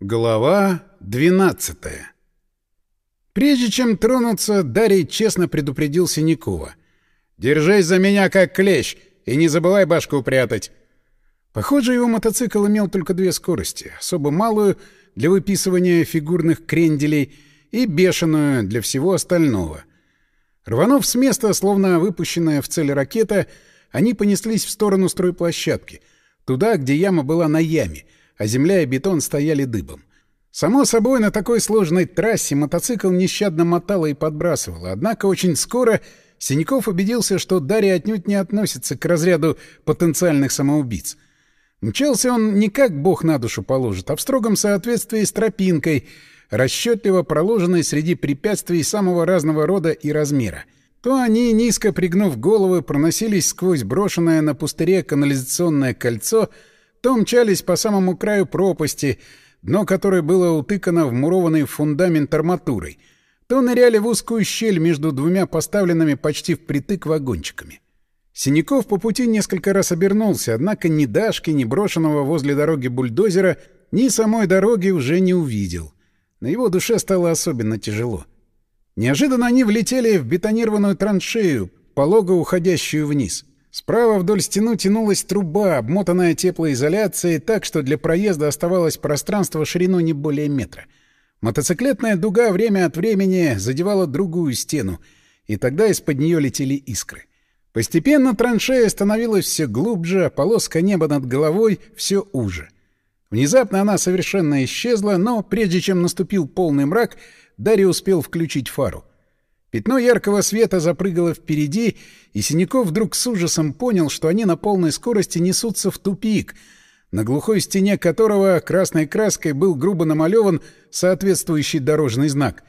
Глава 12 Прежде чем тронуться, Дарий честно предупредил Синякова. «Держись за меня, как клещ, и не забывай башку прятать». Похоже, его мотоцикл имел только две скорости. Особо малую для выписывания фигурных кренделей и бешеную для всего остального. Рванув с места, словно выпущенная в цель ракета, они понеслись в сторону стройплощадки, туда, где яма была на яме — а земля и бетон стояли дыбом. Само собой, на такой сложной трассе мотоцикл нещадно мотало и подбрасывало, однако очень скоро Синяков убедился, что Дарья отнюдь не относится к разряду потенциальных самоубийц. Мчался он не как бог на душу положит, а в строгом соответствии с тропинкой, расчетливо проложенной среди препятствий самого разного рода и размера. То они, низко пригнув головы, проносились сквозь брошенное на пустыре канализационное кольцо — то мчались по самому краю пропасти, дно которой было утыкано вмурованной в фундамент арматурой, то ныряли в узкую щель между двумя поставленными почти впритык вагончиками. Синяков по пути несколько раз обернулся, однако ни Дашки, ни брошенного возле дороги бульдозера, ни самой дороги уже не увидел. На его душе стало особенно тяжело. Неожиданно они влетели в бетонированную траншею, полого уходящую вниз — Справа вдоль стены тянулась труба, обмотанная теплоизоляцией, так что для проезда оставалось пространство шириной не более метра. Мотоциклетная дуга время от времени задевала другую стену, и тогда из-под нее летели искры. Постепенно траншея становилась все глубже, а полоска неба над головой все уже. Внезапно она совершенно исчезла, но прежде чем наступил полный мрак, Дарья успел включить фару — Пятно яркого света запрыгало впереди, и Синяков вдруг с ужасом понял, что они на полной скорости несутся в тупик, на глухой стене которого красной краской был грубо намалеван соответствующий дорожный знак.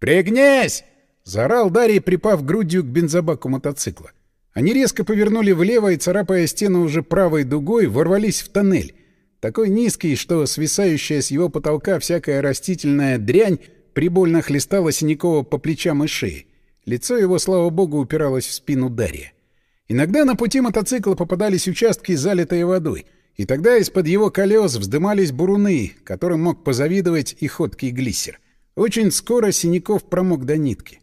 «Пригнись!» — заорал Дарий, припав грудью к бензобаку мотоцикла. Они резко повернули влево и, царапая стену уже правой дугой, ворвались в тоннель. Такой низкий, что свисающая с его потолка всякая растительная дрянь прибольно хлестала Синякова по плечам и шее. Лицо его, слава богу, упиралось в спину Дарья. Иногда на пути мотоцикла попадались участки, залитые водой, и тогда из-под его колес вздымались буруны, которым мог позавидовать и ходкий глиссер. Очень скоро Синяков промок до нитки.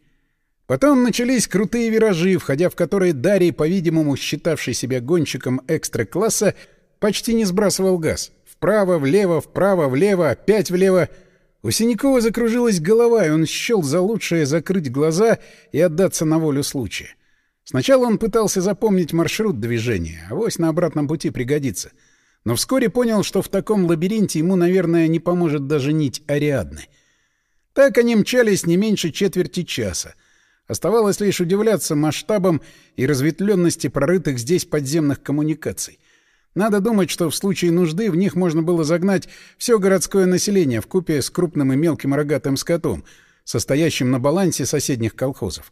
Потом начались крутые виражи, входя в которые Дарий, по-видимому, считавший себя гонщиком экстра-класса, почти не сбрасывал газ. Вправо, влево, вправо, влево, опять влево — у Синякова закружилась голова, и он счел за лучшее закрыть глаза и отдаться на волю случая. Сначала он пытался запомнить маршрут движения, а вось на обратном пути пригодится. Но вскоре понял, что в таком лабиринте ему, наверное, не поможет даже нить Ариадны. Так они мчались не меньше четверти часа. Оставалось лишь удивляться масштабам и разветвленности прорытых здесь подземных коммуникаций. Надо думать, что в случае нужды в них можно было загнать все городское население в купе с крупным и мелким рогатым скотом, состоящим на балансе соседних колхозов.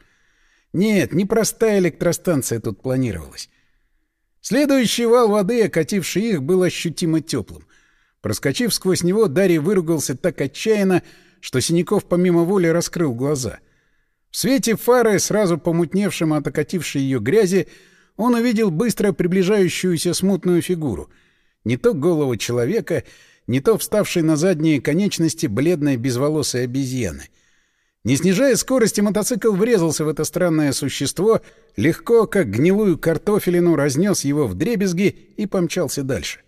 Нет, непростая электростанция тут планировалась. Следующий вал воды, окативший их, был ощутимо теплым. Проскочив сквозь него, Дарий выругался так отчаянно, что Синяков помимо воли раскрыл глаза. В свете фары, сразу помутневшим от окатившей ее грязи, он увидел быстро приближающуюся смутную фигуру. Не то голову человека, не то вставшей на задние конечности бледной безволосой обезьяны. Не снижая скорости, мотоцикл врезался в это странное существо, легко, как гнилую картофелину, разнес его в дребезги и помчался дальше.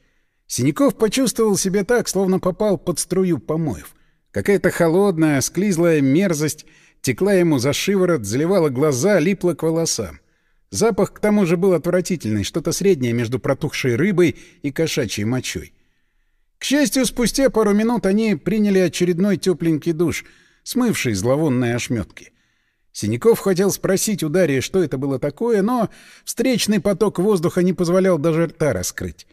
Синяков почувствовал себя так, словно попал под струю помоев. Какая-то холодная, склизлая мерзость текла ему за шиворот, заливала глаза, липла к волосам. Запах к тому же был отвратительный, что-то среднее между протухшей рыбой и кошачьей мочой. К счастью, спустя пару минут они приняли очередной тепленький душ, смывший зловонные ошметки. Синяков хотел спросить у Дарьи, что это было такое, но встречный поток воздуха не позволял даже рта раскрыть.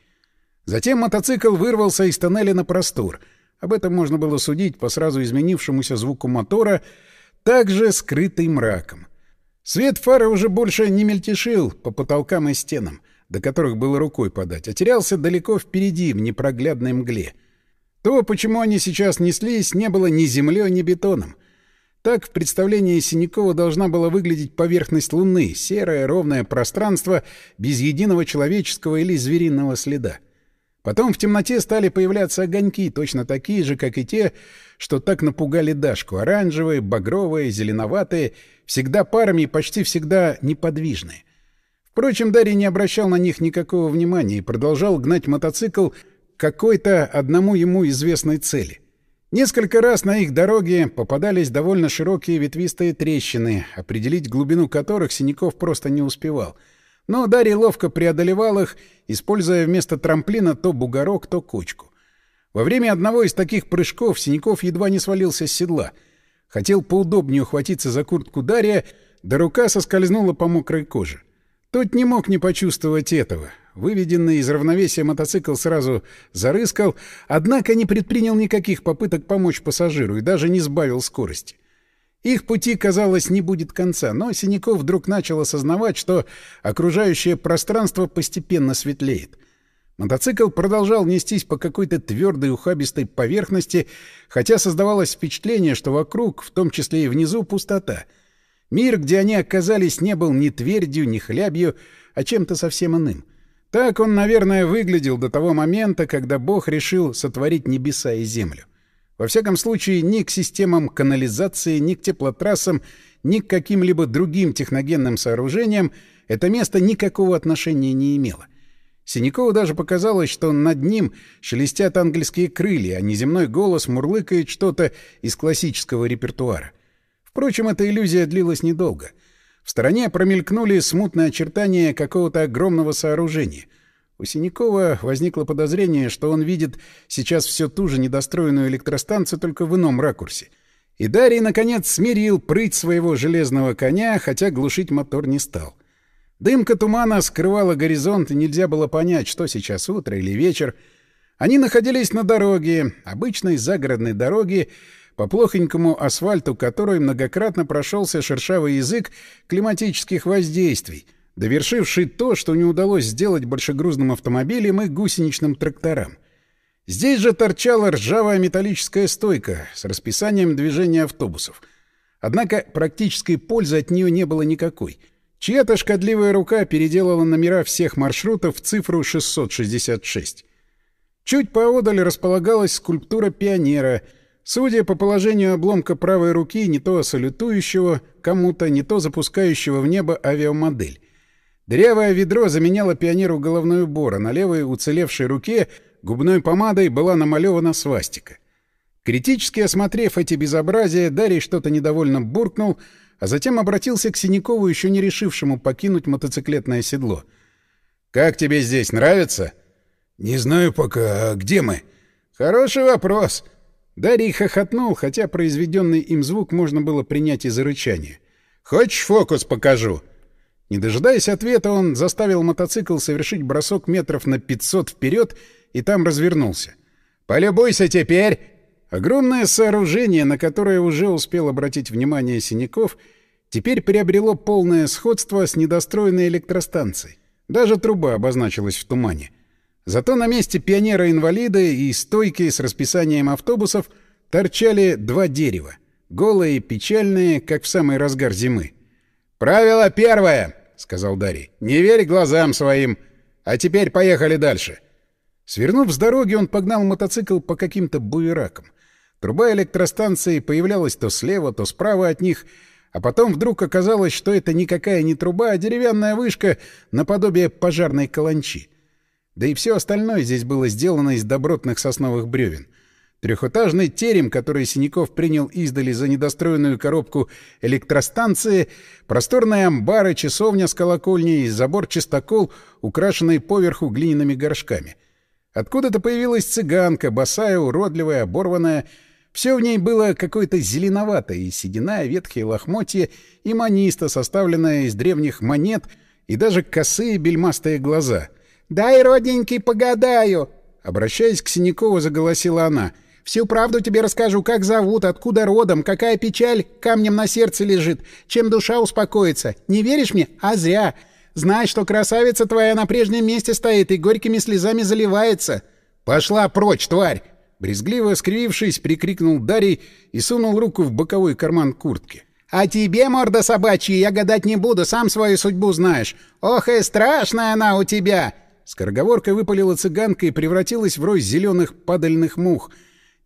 Затем мотоцикл вырвался из тоннеля на простор. Об этом можно было судить по сразу изменившемуся звуку мотора, также скрытый мраком. Свет фары уже больше не мельтешил по потолкам и стенам, до которых было рукой подать, а терялся далеко впереди, в непроглядной мгле. То, почему они сейчас неслись, не было ни землей, ни бетоном. Так в представлении Синякова должна была выглядеть поверхность Луны, серое ровное пространство без единого человеческого или звериного следа. Потом в темноте стали появляться огоньки, точно такие же, как и те, что так напугали Дашку. Оранжевые, багровые, зеленоватые, всегда парами и почти всегда неподвижные. Впрочем, Дарья не обращал на них никакого внимания и продолжал гнать мотоцикл к какой-то одному ему известной цели. Несколько раз на их дороге попадались довольно широкие ветвистые трещины, определить глубину которых Синяков просто не успевал. Но Дарья ловко преодолевал их, используя вместо трамплина то бугорок, то кучку. Во время одного из таких прыжков Синяков едва не свалился с седла. Хотел поудобнее ухватиться за куртку Дарья, да рука соскользнула по мокрой коже. Тот не мог не почувствовать этого. Выведенный из равновесия мотоцикл сразу зарыскал, однако не предпринял никаких попыток помочь пассажиру и даже не сбавил скорости. Их пути, казалось, не будет конца, но Синяков вдруг начал осознавать, что окружающее пространство постепенно светлеет. Мотоцикл продолжал нестись по какой-то твердой ухабистой поверхности, хотя создавалось впечатление, что вокруг, в том числе и внизу, пустота. Мир, где они оказались, не был ни твердью, ни хлябью, а чем-то совсем иным. Так он, наверное, выглядел до того момента, когда Бог решил сотворить небеса и землю. Во всяком случае, ни к системам канализации, ни к теплотрассам, ни к каким-либо другим техногенным сооружениям это место никакого отношения не имело. Синякову даже показалось, что над ним шелестят ангельские крылья, а неземной голос мурлыкает что-то из классического репертуара. Впрочем, эта иллюзия длилась недолго. В стороне промелькнули смутные очертания какого-то огромного сооружения. У Синякова возникло подозрение, что он видит сейчас все ту же недостроенную электростанцию, только в ином ракурсе. И Дарий, наконец, смирил прыть своего железного коня, хотя глушить мотор не стал. — Дымка тумана скрывала горизонт, и нельзя было понять, что сейчас утро или вечер. Они находились на дороге, обычной загородной дороге, по плохонькому асфальту которой многократно прошелся шершавый язык климатических воздействий, довершивший то, что не удалось сделать большегрузным автомобилям и гусеничным тракторам. Здесь же торчала ржавая металлическая стойка с расписанием движения автобусов. Однако практической пользы от нее не было никакой — Чья-то шкодливая рука переделала номера всех маршрутов в цифру 666. Чуть поодаль располагалась скульптура пионера, судя по положению обломка правой руки, не то салютующего кому-то, не то запускающего в небо авиамодель. Дырявое ведро заменяло пионеру головной убор, а на левой уцелевшей руке губной помадой была намалевана свастика. Критически осмотрев эти безобразия, Дарий что-то недовольно буркнул — а затем обратился к Синякову, еще не решившему покинуть мотоциклетное седло. «Как тебе здесь, нравится?» «Не знаю пока. А где мы?» «Хороший вопрос». Дарий хохотнул, хотя произведенный им звук можно было принять из-за рычания. «Хочешь фокус покажу?» Не дожидаясь ответа, он заставил мотоцикл совершить бросок метров на 500 вперед и там развернулся. «Полюбуйся теперь!» Огромное сооружение, на которое уже успел обратить внимание Синяков, теперь приобрело полное сходство с недостроенной электростанцией. Даже труба обозначилась в тумане. Зато на месте пионера-инвалида и стойки с расписанием автобусов торчали два дерева. Голые и печальные, как в самый разгар зимы. «Правило первое!» — сказал Дарий. «Не верь глазам своим! А теперь поехали дальше!» Свернув с дороги, он погнал мотоцикл по каким-то буеракам. Труба электростанции появлялась то слева, то справа от них, а потом вдруг оказалось, что это никакая не труба, а деревянная вышка наподобие пожарной каланчи. Да и все остальное здесь было сделано из добротных сосновых бревен. Трехэтажный терем, который Синяков принял издали за недостроенную коробку электростанции, просторные амбары, часовня с колокольней, забор-чистокол, украшенный поверху глиняными горшками. Откуда-то появилась цыганка, босая, уродливая, оборванная, все в ней было какое-то зеленоватое, и седина, ветхие лохмотья, и маниста, составленная из древних монет, и даже косые бельмастые глаза. «Дай, родненький, погадаю!» Обращаясь к Синякову, заголосила она. «Всю правду тебе расскажу, как зовут, откуда родом, какая печаль камнем на сердце лежит, чем душа успокоится. Не веришь мне? А зря. Знай, что красавица твоя на прежнем месте стоит и горькими слезами заливается». «Пошла прочь, тварь!» Брезгливо скривившись, прикрикнул Дарий и сунул руку в боковой карман куртки. «А тебе, морда собачья, я гадать не буду, сам свою судьбу знаешь. Ох и страшная она у тебя!» Скороговоркой выпалила цыганка и превратилась в рой зеленых падальных мух,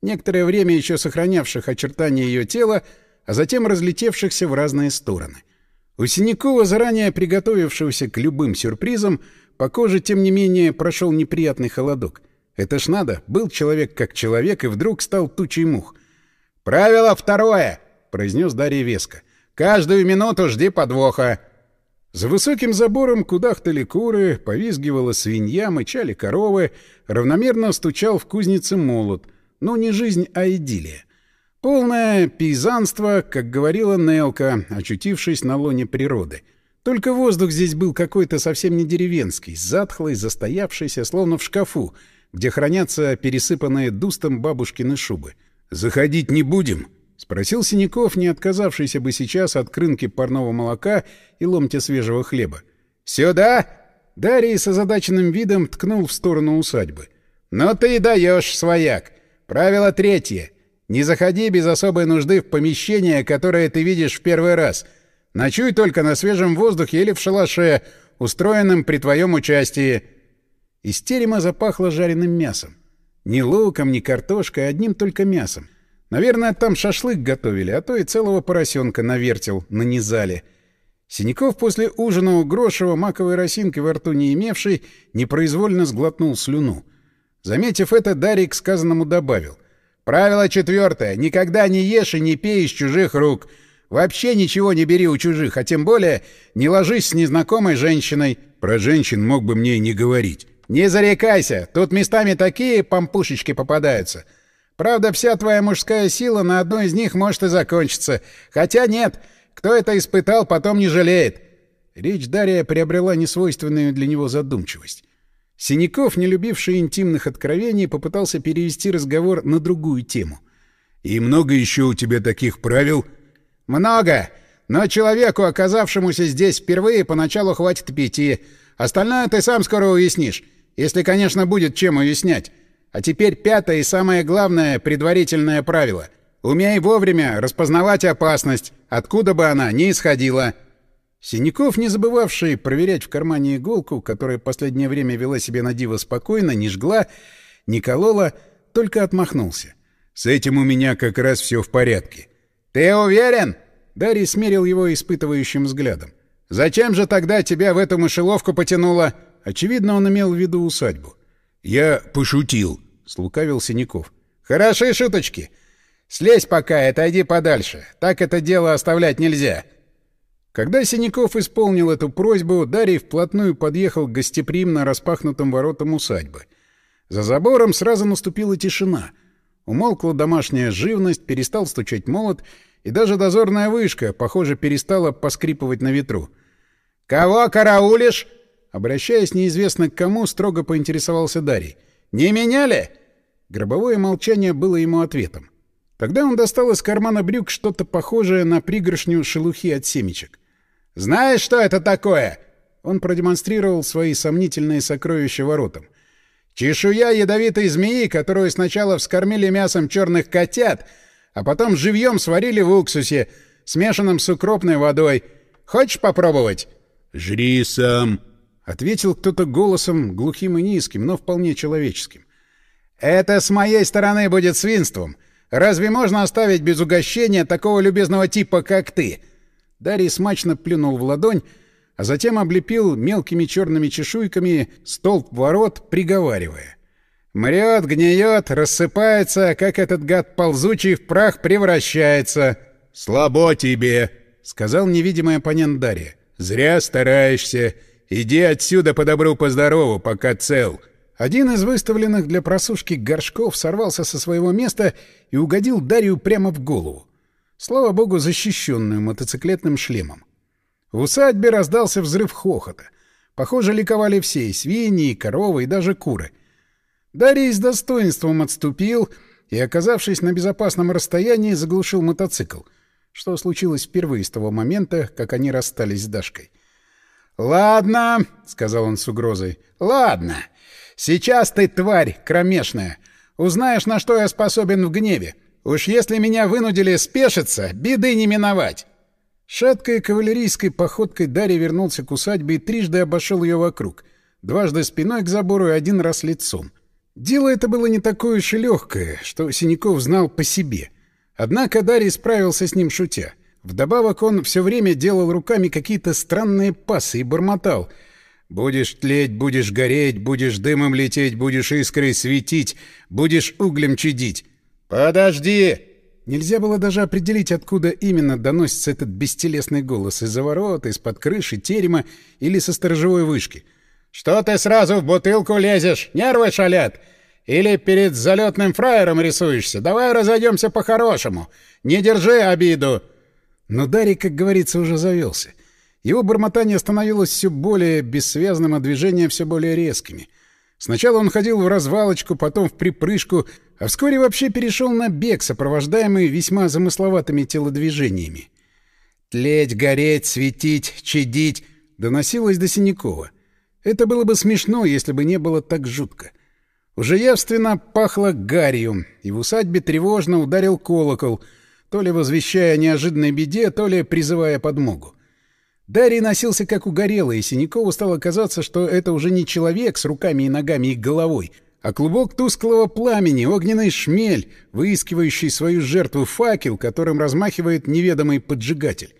некоторое время еще сохранявших очертания ее тела, а затем разлетевшихся в разные стороны. У Синякова, заранее приготовившегося к любым сюрпризам, по коже, тем не менее, прошел неприятный холодок. Это ж надо, был человек как человек и вдруг стал тучей мух. «Правило второе!» — произнес Дарья веско. «Каждую минуту жди подвоха!» За высоким забором кудахтали куры, повизгивала свинья, мычали коровы, равномерно стучал в кузнице молот. Ну, не жизнь, а идиллия. Полное пейзанство, как говорила Нелка, очутившись на лоне природы. Только воздух здесь был какой-то совсем не деревенский, затхлый, застоявшийся, словно в шкафу, где хранятся пересыпанные дустом бабушкины шубы. «Заходить не будем?» — спросил Синяков, не отказавшийся бы сейчас от крынки парного молока и ломтя свежего хлеба. «Сюда!» — Дарий с озадаченным видом ткнул в сторону усадьбы. «Ну ты и даешь, свояк! Правило третье. Не заходи без особой нужды в помещение, которое ты видишь в первый раз. Ночуй только на свежем воздухе или в шалаше, устроенном при твоем участии». Из терема запахло жареным мясом. Ни луком, ни картошкой, одним только мясом. Наверное, там шашлык готовили, а то и целого поросенка навертел, нанизали. Синяков после ужина у Грошева, маковой росинки во рту не имевший, непроизвольно сглотнул слюну. Заметив это, Дарик сказанному добавил. «Правило четвертое. Никогда не ешь и не пей из чужих рук. Вообще ничего не бери у чужих, а тем более не ложись с незнакомой женщиной». «Про женщин мог бы мне и не говорить». «Не зарекайся. Тут местами такие помпушечки попадаются». Правда, вся твоя мужская сила на одной из них может и закончиться. Хотя нет, кто это испытал, потом не жалеет. Речь Дария приобрела несвойственную для него задумчивость. Синяков, не любивший интимных откровений, попытался перевести разговор на другую тему. «И много еще у тебя таких правил?» «Много! Но человеку, оказавшемуся здесь впервые, поначалу хватит пяти. Остальное ты сам скоро уяснишь. Если, конечно, будет чем уяснять. А теперь пятое и самое главное предварительное правило. Умей вовремя распознавать опасность, откуда бы она ни исходила. Синяков, не забывавший проверять в кармане иголку, которая последнее время вела себя на диво спокойно, не жгла, не колола, только отмахнулся. «С этим у меня как раз все в порядке». «Ты уверен?» Дарий смерил его испытывающим взглядом. «Зачем же тогда тебя в эту мышеловку потянуло?» Очевидно, он имел в виду усадьбу. «Я пошутил», — слукавил Синяков. «Хорошие шуточки. Слезь пока и отойди подальше. Так это дело оставлять нельзя». Когда Синяков исполнил эту просьбу, Дарий вплотную подъехал к гостеприимно распахнутым воротам усадьбы. За забором сразу наступила тишина. Умолкла домашняя живность, перестал стучать молот, и даже дозорная вышка, похоже, перестала поскрипывать на ветру. «Кого караулишь?» Обращаясь неизвестно к кому, строго поинтересовался Дарий. «Не меняли?» Гробовое молчание было ему ответом. Тогда он достал из кармана брюк что-то похожее на пригоршню шелухи от семечек. «Знаешь, что это такое?» Он продемонстрировал свои сомнительные сокровища воротам. «Чешуя ядовитой змеи, которую сначала вскормили мясом черных котят, а потом живьем сварили в уксусе, смешанном с укропной водой. Хочешь попробовать?» «Жри сам», Ответил кто-то голосом, глухим и низким, но вполне человеческим. «Это с моей стороны будет свинством. Разве можно оставить без угощения такого любезного типа, как ты?» Дарий смачно плюнул в ладонь, а затем облепил мелкими черными чешуйками столб ворот, приговаривая. «Мрет, гниет, рассыпается, как этот гад ползучий в прах превращается». «Слабо тебе», — сказал невидимый оппонент Дарья. «Зря стараешься. Иди отсюда по добру, по здорову, пока цел. Один из выставленных для просушки горшков сорвался со своего места и угодил Дарью прямо в голову. Слава богу, защищенную мотоциклетным шлемом. В усадьбе раздался взрыв хохота. Похоже, ликовали все, и свиньи, и коровы, и даже куры. Дарий с достоинством отступил и, оказавшись на безопасном расстоянии, заглушил мотоцикл, что случилось впервые с того момента, как они расстались с Дашкой. «Ладно», — сказал он с угрозой, — «ладно. Сейчас ты, тварь кромешная, узнаешь, на что я способен в гневе. Уж если меня вынудили спешиться, беды не миновать». Шаткой кавалерийской походкой Дарья вернулся к усадьбе и трижды обошел ее вокруг. дважды спиной к забору и один раз лицом. Дело это было не такое уж и легкое, что Синяков знал по себе. Однако Дарий справился с ним шутя. Вдобавок он все время делал руками какие-то странные пасы и бормотал. «Будешь тлеть, будешь гореть, будешь дымом лететь, будешь искрой светить, будешь углем чадить». «Подожди!» Нельзя было даже определить, откуда именно доносится этот бестелесный голос — из-за ворот, из-под крыши, терема или со сторожевой вышки. «Что ты сразу в бутылку лезешь? Нервы шалят! Или перед залетным фраером рисуешься? Давай разойдемся по-хорошему. Не держи обиду!» Но Дарий, как говорится, уже завелся. Его бормотание становилось все более бессвязным, а движения все более резкими. Сначала он ходил в развалочку, потом в припрыжку — а вскоре вообще перешел на бег, сопровождаемый весьма замысловатыми телодвижениями. «Тлеть, гореть, светить, чадить» доносилось до Синякова. Это было бы смешно, если бы не было так жутко. Уже явственно пахло гарью, и в усадьбе тревожно ударил колокол, то ли возвещая о неожиданной беде, то ли призывая подмогу. Дарий носился как угорелый, и Синякову стало казаться, что это уже не человек с руками и ногами и головой — а клубок тусклого пламени, огненный шмель, выискивающий свою жертву факел, которым размахивает неведомый поджигатель.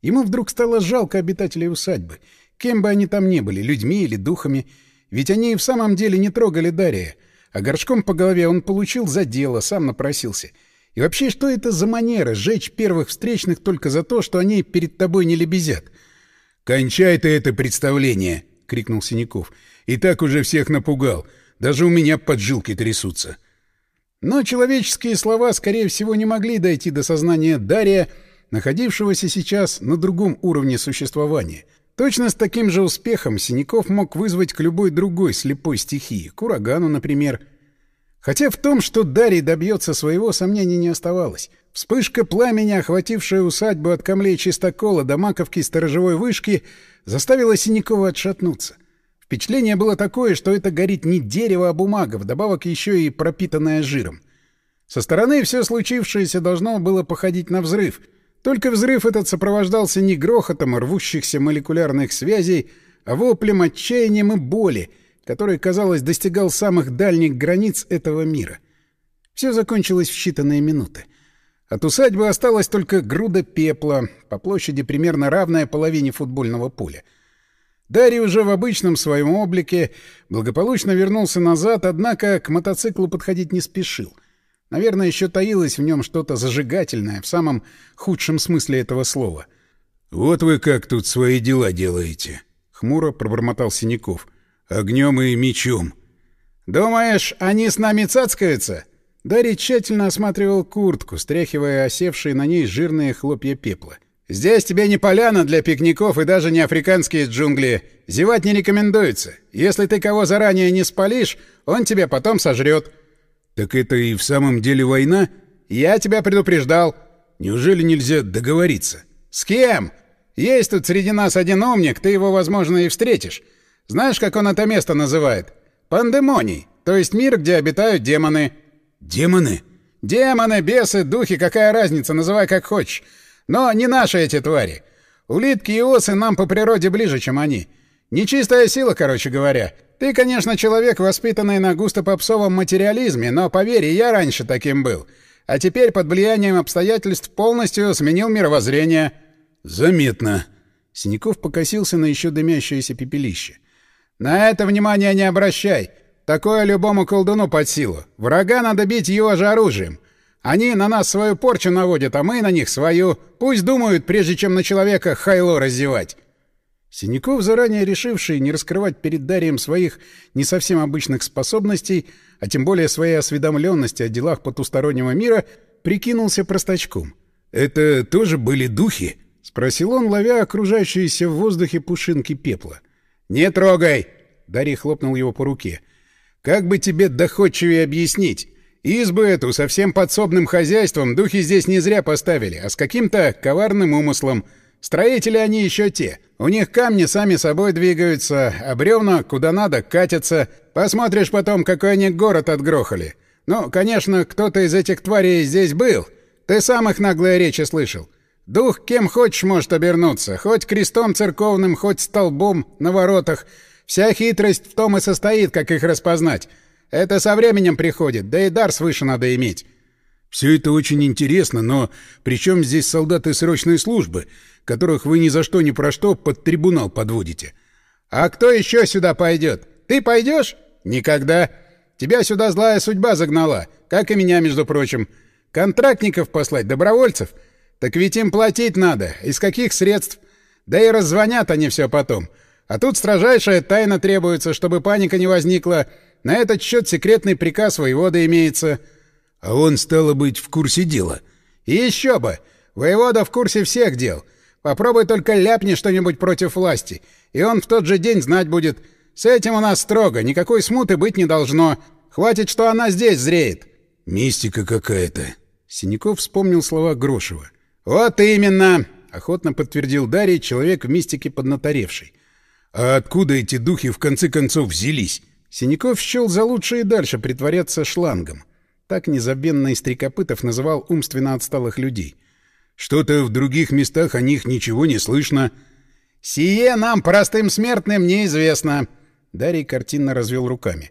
Ему вдруг стало жалко обитателей усадьбы, кем бы они там ни были, людьми или духами, ведь они и в самом деле не трогали Дария, а горшком по голове он получил за дело, сам напросился. И вообще, что это за манера — сжечь первых встречных только за то, что они перед тобой не лебезят? — Кончай ты это представление! — крикнул Синяков. — И так уже всех напугал. — даже у меня поджилки трясутся. Но человеческие слова, скорее всего, не могли дойти до сознания Дария, находившегося сейчас на другом уровне существования. Точно с таким же успехом Синяков мог вызвать к любой другой слепой стихии, к урагану, например. Хотя в том, что Дарий добьется своего, сомнений не оставалось. Вспышка пламени, охватившая усадьбу от камлей чистокола до маковки сторожевой вышки, заставила Синякова отшатнуться — Впечатление было такое, что это горит не дерево, а бумага, вдобавок еще и пропитанная жиром. Со стороны все случившееся должно было походить на взрыв. Только взрыв этот сопровождался не грохотом рвущихся молекулярных связей, а воплем, отчаянием и боли, который, казалось, достигал самых дальних границ этого мира. Все закончилось в считанные минуты. От усадьбы осталась только груда пепла, по площади примерно равная половине футбольного поля — Дарий уже в обычном своем облике благополучно вернулся назад, однако к мотоциклу подходить не спешил. Наверное, еще таилось в нем что-то зажигательное, в самом худшем смысле этого слова. «Вот вы как тут свои дела делаете», — хмуро пробормотал Синяков. «Огнем и мечом». «Думаешь, они с нами цацкаются?» Дарий тщательно осматривал куртку, стряхивая осевшие на ней жирные хлопья пепла. — Здесь тебе не поляна для пикников и даже не африканские джунгли. Зевать не рекомендуется. Если ты кого заранее не спалишь, он тебя потом сожрет. Так это и в самом деле война? Я тебя предупреждал. Неужели нельзя договориться? С кем? Есть тут среди нас один умник, ты его, возможно, и встретишь. Знаешь, как он это место называет? Пандемоний, то есть мир, где обитают демоны. Демоны? Демоны, бесы, духи, какая разница, называй как хочешь. Но не наши эти твари. Улитки и осы нам по природе ближе, чем они. Нечистая сила, короче говоря. Ты, конечно, человек, воспитанный на густо-попсовом материализме, но, поверь, я раньше таким был. А теперь под влиянием обстоятельств полностью сменил мировоззрение. Заметно. Синяков покосился на еще дымящееся пепелище. На это внимание не обращай. Такое любому колдуну под силу. Врага надо бить его же оружием. Они на нас свою порчу наводят, а мы на них свою. Пусть думают, прежде чем на человека хайло раздевать. Синяков, заранее решивший не раскрывать перед Дарием своих не совсем обычных способностей, а тем более своей осведомленности о делах потустороннего мира, прикинулся простачком. «Это тоже были духи?» — спросил он, ловя окружающиеся в воздухе пушинки пепла. «Не трогай!» — Дарий хлопнул его по руке. «Как бы тебе доходчивее объяснить? Избу эту со всем подсобным хозяйством духи здесь не зря поставили, а с каким-то коварным умыслом. Строители они еще те. У них камни сами собой двигаются, а бревна куда надо катятся. Посмотришь потом, какой они город отгрохали. Ну, конечно, кто-то из этих тварей здесь был. Ты сам их наглые речи слышал. Дух кем хочешь может обернуться, хоть крестом церковным, хоть столбом на воротах. Вся хитрость в том и состоит, как их распознать. Это со временем приходит, да и дар свыше надо иметь. Все это очень интересно, но при чем здесь солдаты срочной службы, которых вы ни за что ни про что под трибунал подводите? А кто еще сюда пойдет? Ты пойдешь? Никогда. Тебя сюда злая судьба загнала, как и меня, между прочим. Контрактников послать, добровольцев? Так ведь им платить надо. Из каких средств? Да и раззвонят они все потом. А тут строжайшая тайна требуется, чтобы паника не возникла. На этот счет секретный приказ воевода имеется. А он, стало быть, в курсе дела. И еще бы! Воевода в курсе всех дел. Попробуй только ляпни что-нибудь против власти, и он в тот же день знать будет. С этим у нас строго, никакой смуты быть не должно. Хватит, что она здесь зреет. Мистика какая-то. Синяков вспомнил слова Грошева. «Вот именно!» — охотно подтвердил Дарий, человек в мистике поднаторевший. «А откуда эти духи в конце концов взялись?» Синяков счел за лучшее дальше притворяться шлангом. Так незабвенный Стрекопытов называл умственно отсталых людей. «Что-то в других местах о них ничего не слышно». «Сие нам, простым смертным, неизвестно!» Дарий картинно развел руками.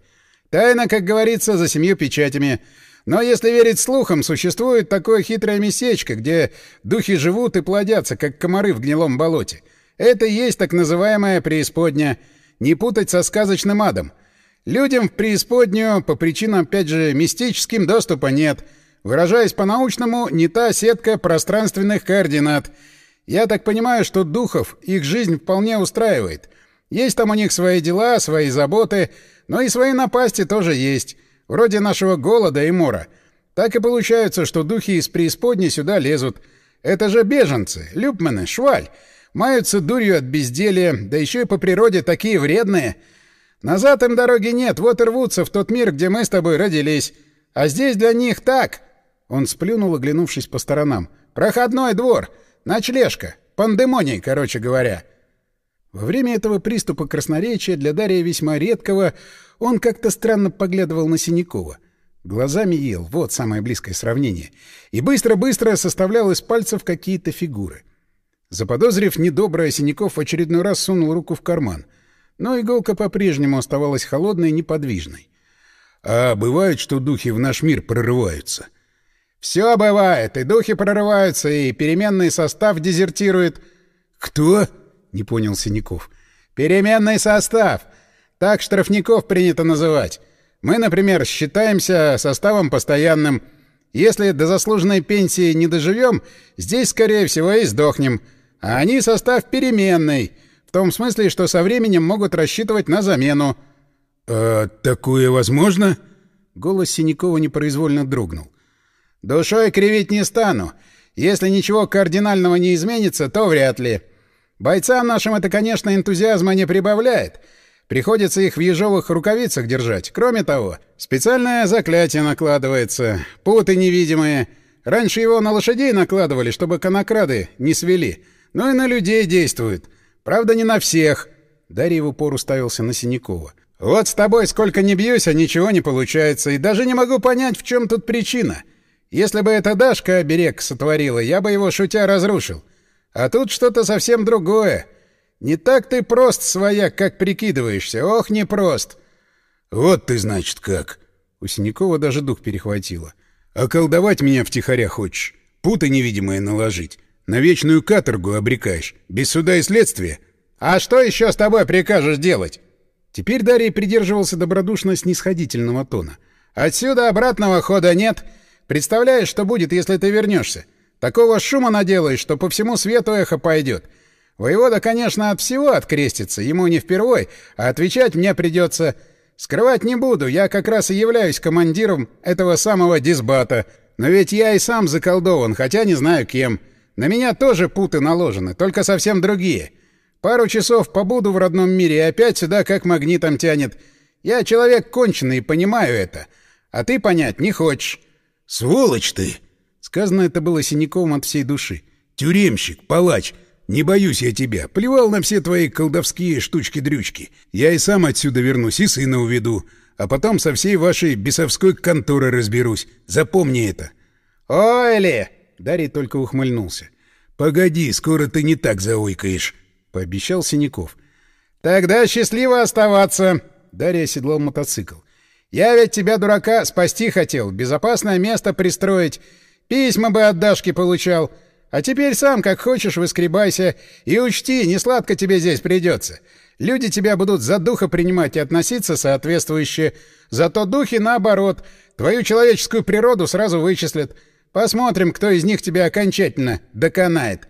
«Тайна, как говорится, за семью печатями. Но если верить слухам, существует такое хитрое местечко, где духи живут и плодятся, как комары в гнилом болоте. Это и есть так называемая преисподня. Не путать со сказочным адом. Людям в преисподнюю по причинам, опять же, мистическим доступа нет. Выражаясь по-научному, не та сетка пространственных координат. Я так понимаю, что духов их жизнь вполне устраивает. Есть там у них свои дела, свои заботы, но и свои напасти тоже есть. Вроде нашего голода и мора. Так и получается, что духи из преисподней сюда лезут. Это же беженцы, люпмены, шваль. Маются дурью от безделья, да еще и по природе такие вредные. Назад им дороги нет, вот и рвутся в тот мир, где мы с тобой родились. А здесь для них так. Он сплюнул, оглянувшись по сторонам. Проходной двор, ночлежка, пандемоний, короче говоря. Во время этого приступа красноречия для Дария весьма редкого он как-то странно поглядывал на Синякова. Глазами ел, вот самое близкое сравнение. И быстро-быстро составлял из пальцев какие-то фигуры. Заподозрив недоброе, Синяков в очередной раз сунул руку в карман. Но иголка по-прежнему оставалась холодной и неподвижной. «А бывает, что духи в наш мир прорываются?» «Все бывает. И духи прорываются, и переменный состав дезертирует». «Кто?» — не понял Синяков. «Переменный состав. Так штрафников принято называть. Мы, например, считаемся составом постоянным. Если до заслуженной пенсии не доживем, здесь, скорее всего, и сдохнем. А они состав переменный, в том смысле, что со временем могут рассчитывать на замену. «А такое возможно?» Голос Синякова непроизвольно дрогнул. «Душой кривить не стану. Если ничего кардинального не изменится, то вряд ли. Бойцам нашим это, конечно, энтузиазма не прибавляет». Приходится их в ежовых рукавицах держать. Кроме того, специальное заклятие накладывается, путы невидимые. Раньше его на лошадей накладывали, чтобы конокрады не свели. Но и на людей действует. Правда, не на всех. Дарья в упор уставился на Синякова. «Вот с тобой сколько не бьюсь, а ничего не получается, и даже не могу понять, в чем тут причина. Если бы эта Дашка оберег сотворила, я бы его шутя разрушил. А тут что-то совсем другое. Не так ты прост, свояк, как прикидываешься. Ох, не прост. Вот ты, значит, как. У Синякова даже дух перехватило. А колдовать меня втихаря хочешь? Путы невидимые наложить? На вечную каторгу обрекаешь? Без суда и следствия? А что еще с тобой прикажешь делать? Теперь Дарий придерживался добродушно-снисходительного тона. Отсюда обратного хода нет. Представляешь, что будет, если ты вернешься? Такого шума наделаешь, что по всему свету эхо пойдет. Воевода, конечно, от всего открестится, ему не впервой, а отвечать мне придется. Скрывать не буду, я как раз и являюсь командиром этого самого дисбата. Но ведь я и сам заколдован, хотя не знаю кем. На меня тоже путы наложены, только совсем другие. Пару часов побуду в родном мире и опять сюда как магнитом тянет. Я человек конченый и понимаю это. А ты понять не хочешь. «Сволочь ты!» Сказано это было Синяковым от всей души. «Тюремщик, палач!» Не боюсь я тебя. Плевал на все твои колдовские штучки-дрючки. Я и сам отсюда вернусь и сына уведу. А потом со всей вашей бесовской конторой разберусь. Запомни это. Ой ли! Дарий только ухмыльнулся. Погоди, скоро ты не так заойкаешь, пообещал Синяков. «Тогда счастливо оставаться!» Дарья оседлал мотоцикл. «Я ведь тебя, дурака, спасти хотел, безопасное место пристроить. Письма бы от Дашки получал. А теперь сам, как хочешь, выскребайся. И учти, не сладко тебе здесь придется. Люди тебя будут за духа принимать и относиться соответствующе. Зато духи, наоборот, твою человеческую природу сразу вычислят. Посмотрим, кто из них тебя окончательно доконает».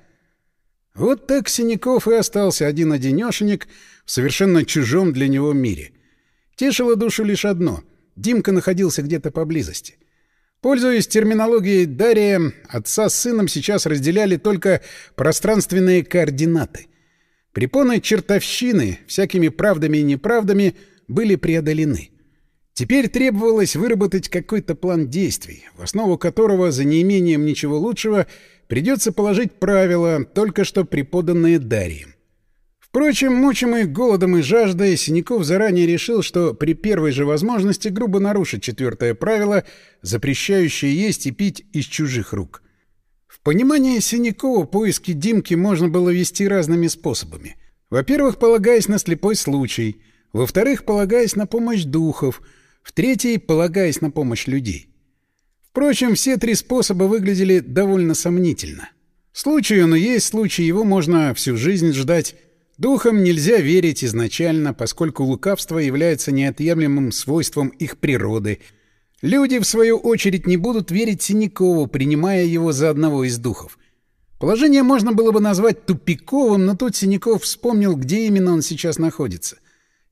Вот так Синяков и остался один-одинешенек в совершенно чужом для него мире. Тешило душу лишь одно — Димка находился где-то поблизости — Пользуясь терминологией Дария, отца с сыном сейчас разделяли только пространственные координаты. Препоны чертовщины всякими правдами и неправдами были преодолены. Теперь требовалось выработать какой-то план действий, в основу которого, за неимением ничего лучшего, придется положить правила, только что преподанные Дарием. Впрочем, мучимый голодом и жаждой, Синяков заранее решил, что при первой же возможности грубо нарушит четвертое правило, запрещающее есть и пить из чужих рук. В понимании Синякова поиски Димки можно было вести разными способами. Во-первых, полагаясь на слепой случай. Во-вторых, полагаясь на помощь духов. В-третий, полагаясь на помощь людей. Впрочем, все три способа выглядели довольно сомнительно. Случай он и есть случай, его можно всю жизнь ждать. Духам нельзя верить изначально, поскольку лукавство является неотъемлемым свойством их природы. Люди, в свою очередь, не будут верить Синякову, принимая его за одного из духов. Положение можно было бы назвать тупиковым, но тут Синяков вспомнил, где именно он сейчас находится.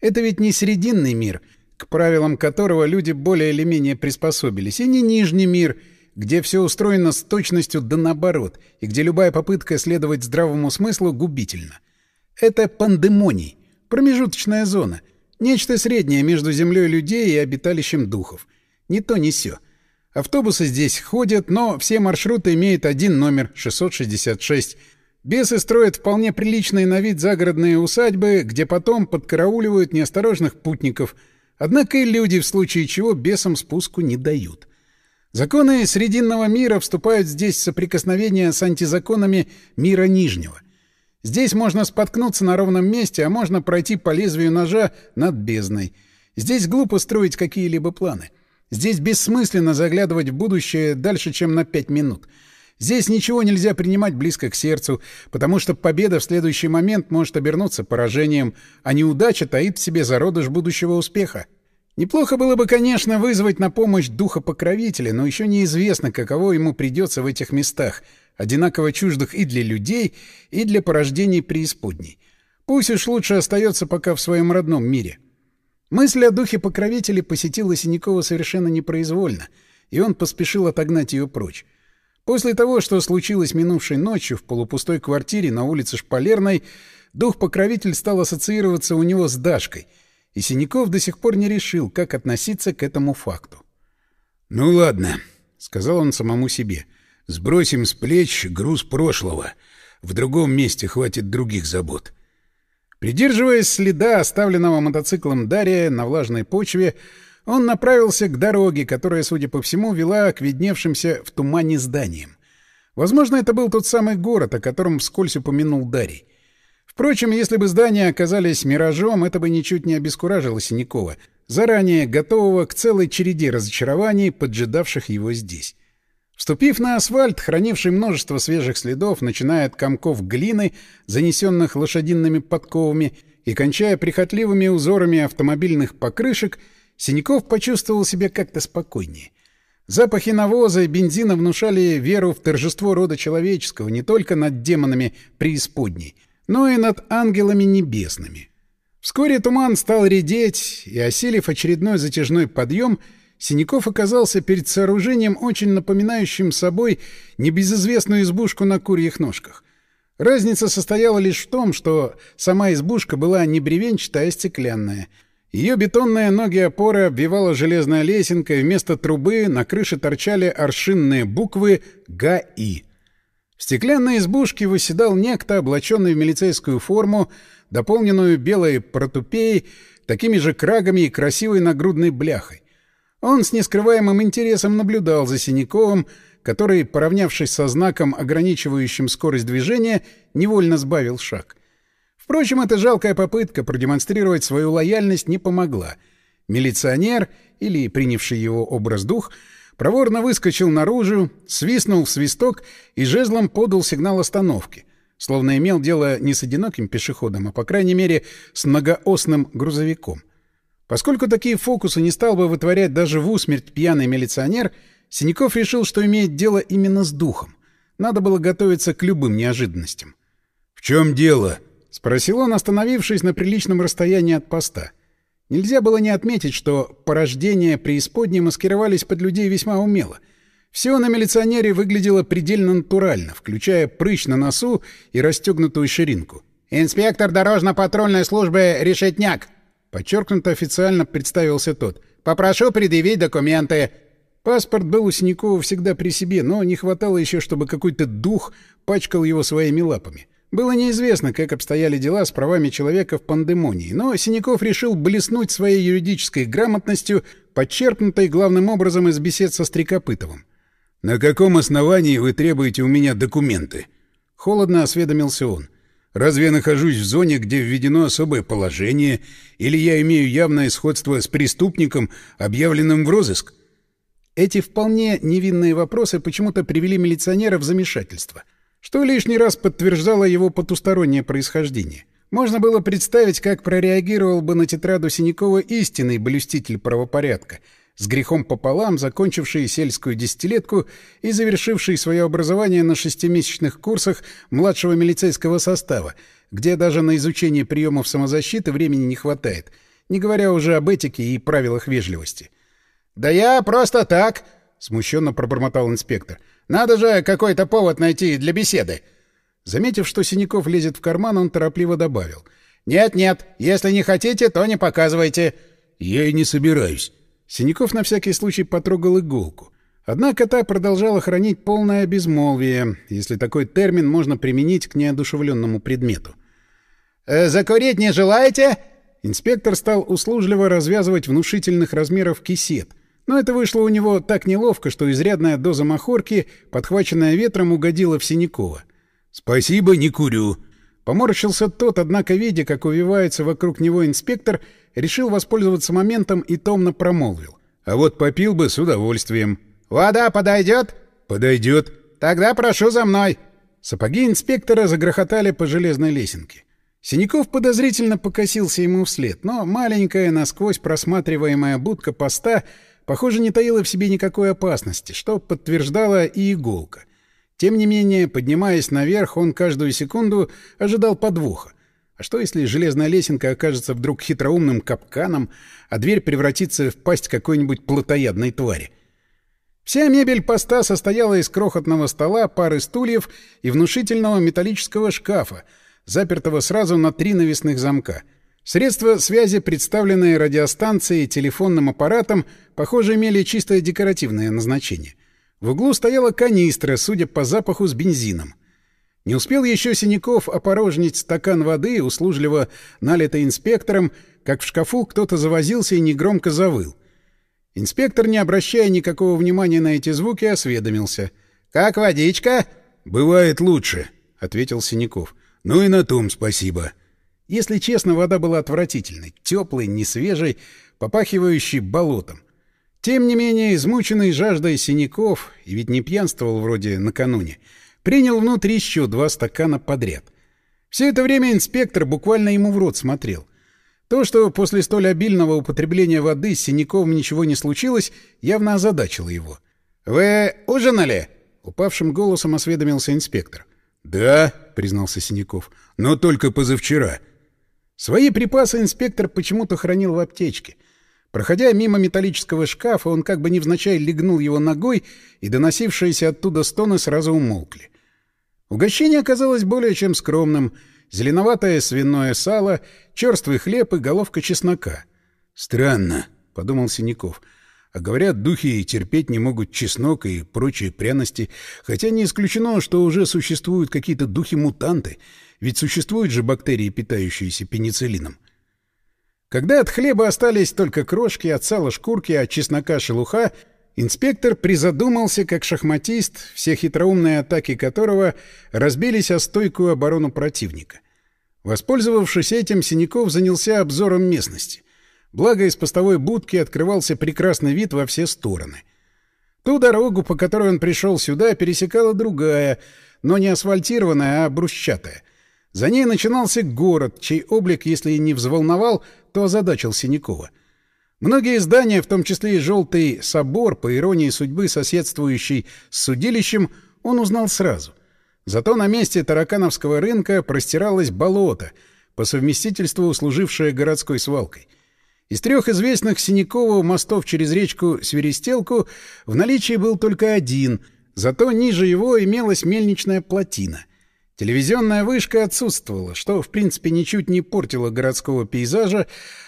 Это ведь не срединный мир, к правилам которого люди более или менее приспособились, и не нижний мир, где все устроено с точностью да наоборот, и где любая попытка следовать здравому смыслу губительна. Это пандемоний, промежуточная зона, нечто среднее между землей людей и обиталищем духов. Ни то, ни сё. Автобусы здесь ходят, но все маршруты имеют один номер — 666. Бесы строят вполне приличные на вид загородные усадьбы, где потом подкарауливают неосторожных путников. Однако и люди, в случае чего, бесам спуску не дают. Законы Срединного мира вступают здесь в соприкосновение с антизаконами мира Нижнего. Здесь можно споткнуться на ровном месте, а можно пройти по лезвию ножа над бездной. Здесь глупо строить какие-либо планы. Здесь бессмысленно заглядывать в будущее дальше, чем на пять минут. Здесь ничего нельзя принимать близко к сердцу, потому что победа в следующий момент может обернуться поражением, а неудача таит в себе зародыш будущего успеха. Неплохо было бы, конечно, вызвать на помощь духа покровителя, но еще неизвестно, каково ему придется в этих местах — одинаково чуждых и для людей, и для порождений преисподней. Пусть уж лучше остается пока в своем родном мире. Мысль о духе покровителя посетила Синякова совершенно непроизвольно, и он поспешил отогнать ее прочь. После того, что случилось минувшей ночью в полупустой квартире на улице Шпалерной, дух-покровитель стал ассоциироваться у него с Дашкой, и Синяков до сих пор не решил, как относиться к этому факту. «Ну ладно», — сказал он самому себе, — Сбросим с плеч груз прошлого. В другом месте хватит других забот. Придерживаясь следа, оставленного мотоциклом Дария на влажной почве, он направился к дороге, которая, судя по всему, вела к видневшимся в тумане зданиям. Возможно, это был тот самый город, о котором вскользь упомянул Дарий. Впрочем, если бы здания оказались миражом, это бы ничуть не обескуражило Синякова, заранее готового к целой череде разочарований, поджидавших его здесь. Вступив на асфальт, хранивший множество свежих следов, начиная от комков глины, занесенных лошадиными подковами, и кончая прихотливыми узорами автомобильных покрышек, Синяков почувствовал себя как-то спокойнее. Запахи навоза и бензина внушали веру в торжество рода человеческого не только над демонами преисподней, но и над ангелами небесными. Вскоре туман стал редеть, и, осилив очередной затяжной подъем, Синяков оказался перед сооружением, очень напоминающим собой небезызвестную избушку на курьих ножках. Разница состояла лишь в том, что сама избушка была не бревенчатая, а стеклянная. Ее бетонные ноги опоры обвивала железная лесенка, и вместо трубы на крыше торчали аршинные буквы «ГАИ». В стеклянной избушке выседал некто, облаченный в милицейскую форму, дополненную белой протупеей, такими же крагами и красивой нагрудной бляхой. Он с нескрываемым интересом наблюдал за Синяковым, который, поравнявшись со знаком, ограничивающим скорость движения, невольно сбавил шаг. Впрочем, эта жалкая попытка продемонстрировать свою лояльность не помогла. Милиционер, или принявший его образ дух, проворно выскочил наружу, свистнул в свисток и жезлом подал сигнал остановки, словно имел дело не с одиноким пешеходом, а, по крайней мере, с многоосным грузовиком. Поскольку такие фокусы не стал бы вытворять даже в усмерть пьяный милиционер, Синяков решил, что имеет дело именно с духом. Надо было готовиться к любым неожиданностям. «В чем дело?» — спросил он, остановившись на приличном расстоянии от поста. Нельзя было не отметить, что порождения преисподней маскировались под людей весьма умело. Все на милиционере выглядело предельно натурально, включая прыщ на носу и расстегнутую ширинку. «Инспектор дорожно-патрульной службы Решетняк!» Подчеркнуто официально представился тот. «Попрошу предъявить документы». Паспорт был у Синякова всегда при себе, но не хватало еще, чтобы какой-то дух пачкал его своими лапами. Было неизвестно, как обстояли дела с правами человека в пандемонии, но Синяков решил блеснуть своей юридической грамотностью, подчеркнутой главным образом из бесед со Стрекопытовым. «На каком основании вы требуете у меня документы?» Холодно осведомился он. «Разве я нахожусь в зоне, где введено особое положение, или я имею явное сходство с преступником, объявленным в розыск?» Эти вполне невинные вопросы почему-то привели милиционера в замешательство — что лишний раз подтверждало его потустороннее происхождение. Можно было представить, как прореагировал бы на тетраду Синякова истинный блюститель правопорядка, с грехом пополам закончивший сельскую десятилетку и завершивший свое образование на шестимесячных курсах младшего милицейского состава, где даже на изучение приемов самозащиты времени не хватает, не говоря уже об этике и правилах вежливости. «Да я просто так!» — смущенно пробормотал инспектор — надо же какой-то повод найти для беседы. Заметив, что Синяков лезет в карман, он торопливо добавил. «Нет-нет, если не хотите, то не показывайте». «Я и не собираюсь». Синяков на всякий случай потрогал иголку. Однако та продолжала хранить полное безмолвие, если такой термин можно применить к неодушевленному предмету. «Э, «Закурить не желаете?» Инспектор стал услужливо развязывать внушительных размеров кисет — но это вышло у него так неловко, что изрядная доза махорки, подхваченная ветром, угодила в Синякова. «Спасибо, не курю». Поморщился тот, однако, видя, как увивается вокруг него инспектор, решил воспользоваться моментом и томно промолвил. «А вот попил бы с удовольствием». «Вода подойдет?» «Подойдет». «Тогда прошу за мной». Сапоги инспектора загрохотали по железной лесенке. Синяков подозрительно покосился ему вслед, но маленькая, насквозь просматриваемая будка поста — похоже, не таила в себе никакой опасности, что подтверждала и иголка. Тем не менее, поднимаясь наверх, он каждую секунду ожидал подвоха. А что, если железная лесенка окажется вдруг хитроумным капканом, а дверь превратится в пасть какой-нибудь плотоядной твари? Вся мебель поста состояла из крохотного стола, пары стульев и внушительного металлического шкафа, запертого сразу на три навесных замка — Средства связи, представленные радиостанцией и телефонным аппаратом, похоже, имели чисто декоративное назначение. В углу стояла канистра, судя по запаху, с бензином. Не успел еще Синяков опорожнить стакан воды, услужливо налитый инспектором, как в шкафу кто-то завозился и негромко завыл. Инспектор, не обращая никакого внимания на эти звуки, осведомился. «Как водичка?» «Бывает лучше», — ответил Синяков. «Ну и на том спасибо». Если честно, вода была отвратительной, теплой, несвежей, попахивающей болотом. Тем не менее, измученный жаждой синяков, и ведь не пьянствовал вроде накануне, принял внутрь еще два стакана подряд. Все это время инспектор буквально ему в рот смотрел. То, что после столь обильного употребления воды с синяком ничего не случилось, явно озадачило его. «Вы ужинали?» — упавшим голосом осведомился инспектор. «Да», — признался Синяков, — «но только позавчера». Свои припасы инспектор почему-то хранил в аптечке. Проходя мимо металлического шкафа, он как бы невзначай легнул его ногой, и доносившиеся оттуда стоны сразу умолкли. Угощение оказалось более чем скромным. Зеленоватое свиное сало, черствый хлеб и головка чеснока. «Странно», — подумал Синяков. «А говорят, духи терпеть не могут чеснок и прочие пряности, хотя не исключено, что уже существуют какие-то духи-мутанты, ведь существуют же бактерии, питающиеся пенициллином. Когда от хлеба остались только крошки, от сала шкурки, от чеснока шелуха, инспектор призадумался, как шахматист, все хитроумные атаки которого разбились о стойкую оборону противника. Воспользовавшись этим, Синяков занялся обзором местности. Благо, из постовой будки открывался прекрасный вид во все стороны. Ту дорогу, по которой он пришел сюда, пересекала другая, но не асфальтированная, а брусчатая. За ней начинался город, чей облик, если и не взволновал, то озадачил Синякова. Многие здания, в том числе и желтый собор, по иронии судьбы, соседствующий с судилищем, он узнал сразу. Зато на месте таракановского рынка простиралось болото, по совместительству служившее городской свалкой. Из трех известных Синякова мостов через речку Свиристелку в наличии был только один, зато ниже его имелась мельничная плотина — Телевизионная вышка отсутствовала, что, в принципе, ничуть не портило городского пейзажа,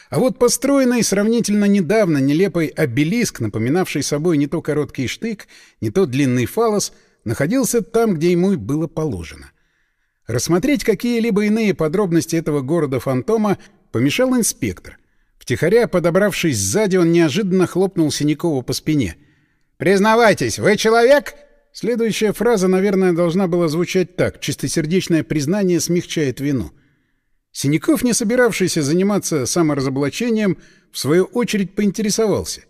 а вот построенный сравнительно недавно нелепый обелиск, напоминавший собой не то короткий штык, не то длинный фалос, находился там, где ему и было положено. Рассмотреть какие-либо иные подробности этого города-фантома помешал инспектор. Втихаря, подобравшись сзади, он неожиданно хлопнул Синякова по спине. «Признавайтесь, вы человек?» Следующая фраза, наверное, должна была звучать так. Чистосердечное признание смягчает вину. Синяков, не собиравшийся заниматься саморазоблачением, в свою очередь поинтересовался.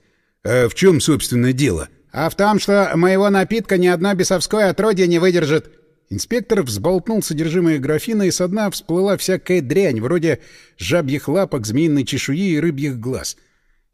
«А в чем, собственно, дело?» «А в том, что моего напитка ни одно бесовское отродье не выдержит». Инспектор взболтнул содержимое графина, и со дна всплыла всякая дрянь, вроде жабьих лапок, змеиной чешуи и рыбьих глаз —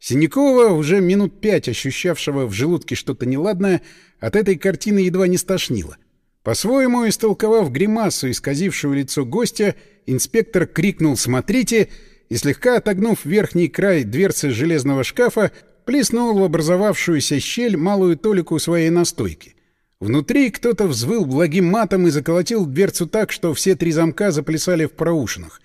Синякова, уже минут пять ощущавшего в желудке что-то неладное, от этой картины едва не стошнило. По-своему, истолковав гримасу, исказившую лицо гостя, инспектор крикнул «Смотрите!» и, слегка отогнув верхний край дверцы железного шкафа, плеснул в образовавшуюся щель малую толику своей настойки. Внутри кто-то взвыл благим матом и заколотил дверцу так, что все три замка заплясали в проушинах.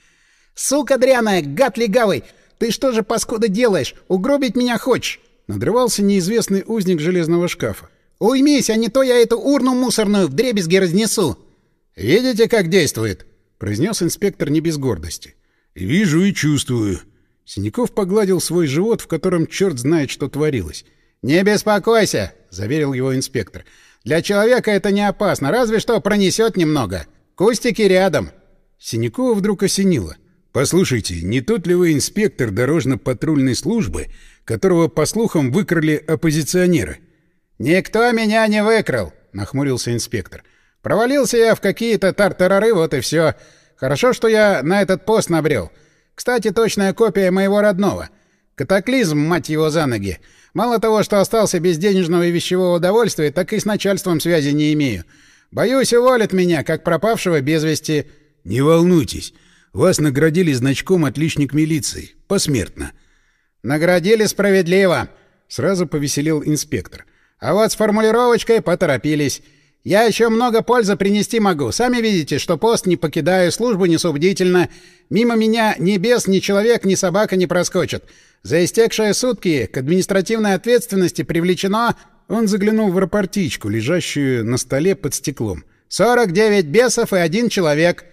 «Сука дряная! Гад легавый! Ты что же, паскуда, делаешь? Угробить меня хочешь?» Надрывался неизвестный узник железного шкафа. «Уймись, а не то я эту урну мусорную в дребезги разнесу!» «Видите, как действует?» — произнес инспектор не без гордости. «Вижу и чувствую». Синяков погладил свой живот, в котором черт знает, что творилось. «Не беспокойся!» — заверил его инспектор. «Для человека это не опасно, разве что пронесет немного. Кустики рядом». Синякова вдруг осенило — «Послушайте, не тот ли вы инспектор дорожно-патрульной службы, которого, по слухам, выкрали оппозиционеры?» «Никто меня не выкрал», — нахмурился инспектор. «Провалился я в какие-то тартарары, вот и все. Хорошо, что я на этот пост набрел. Кстати, точная копия моего родного. Катаклизм, мать его, за ноги. Мало того, что остался без денежного и вещевого удовольствия, так и с начальством связи не имею. Боюсь, уволят меня, как пропавшего без вести». «Не волнуйтесь». Вас наградили значком «Отличник милиции». Посмертно. «Наградили справедливо», — сразу повеселил инспектор. «А вот с формулировочкой поторопились. Я еще много пользы принести могу. Сами видите, что пост не покидаю, службу несу бдительно. Мимо меня ни бес, ни человек, ни собака не проскочат. За истекшие сутки к административной ответственности привлечено...» Он заглянул в рапортичку, лежащую на столе под стеклом. «Сорок девять бесов и один человек».